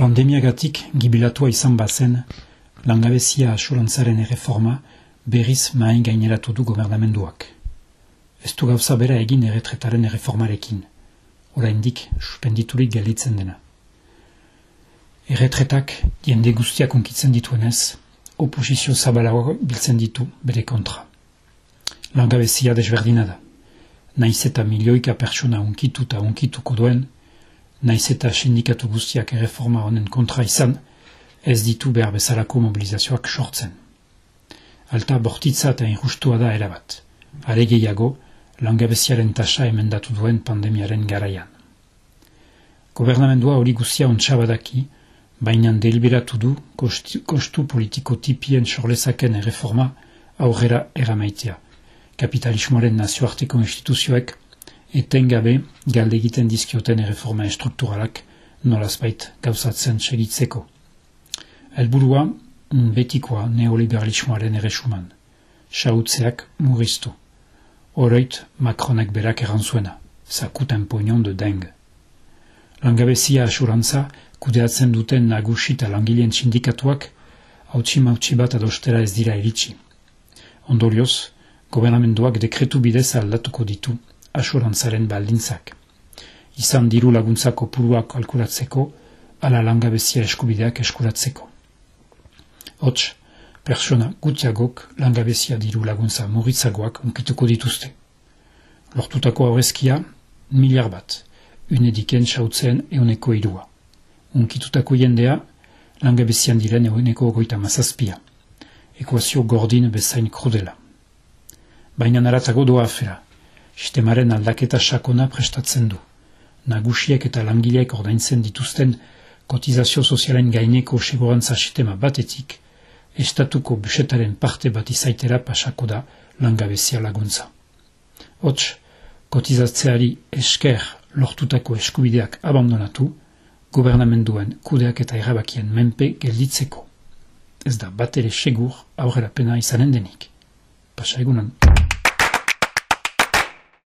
Pandemiagatik gibilatua izan bazen, langabezia asurantzaren erreforma berriz main gaineratu du gobernamenduak. Ez du gauza bera egin erretretaren erreformarekin, oraindik suspenditurik gelditzen dena. Erretretak jende guztiak onkitzen dituenez, oposizio zabalago biltzen ditu bere kontra. Langabezia desberdina da. Naiz eta milioika pertsona onkitu eta onkituko duen, naiz eta sindikatu guztiak erreforma honen kontra izan, ez ditu behar bezalako mobilizazioak sortzen. Alta bortitza eta injustua da erabat. Are gehiago, langabeziaren tasa emendatu duen pandemiaren garaian. Gobernamendua hori guztia ontsa baina deliberatu du kostu politiko tipien sorlezaken erreforma aurrera eramaitea. Kapitalismoaren nazioarteko instituzioek etengabe galde egiten dizkioten erreforma estrukturalak nolazbait gauzatzen segitzeko. Elburua betikoa neoliberalismoaren erresuman. Sautzeak murriztu. Oroit Macronek berak eran zuena. Zakuten poinon de deng. Langabezia asurantza kudeatzen duten nagusi eta langileen sindikatuak hautsi mautsi bat adostera ez dira eritsi. Ondorioz, gobernamenduak dekretu bidez aldatuko ditu asurantzaren baldintzak. Izan diru laguntzako puruak kalkulatzeko, ala langabezia eskubideak eskuratzeko. Hots, persona gutiagok langabezia diru laguntza muritzagoak unkituko dituzte. Lortutako aurrezkia, miliar bat, unediken sautzen euneko irua. Unkitutako jendea, langabezian diren euneko goita mazazpia. Ekuazio gordin bezain krudela. Baina naratago doa afera, sistemaren aldaketa sakona prestatzen du. Nagusiek eta langileek ordaintzen dituzten kotizazio sozialen gaineko segurantza sistema batetik, estatuko busetaren parte bat izaitera pasako da langabezia laguntza. Hots, kotizatzeari esker lortutako eskubideak abandonatu, gobernamenduen kudeak eta erabakien menpe gelditzeko. Ez da bat ere segur aurrera pena izanen denik. Pasa egunan.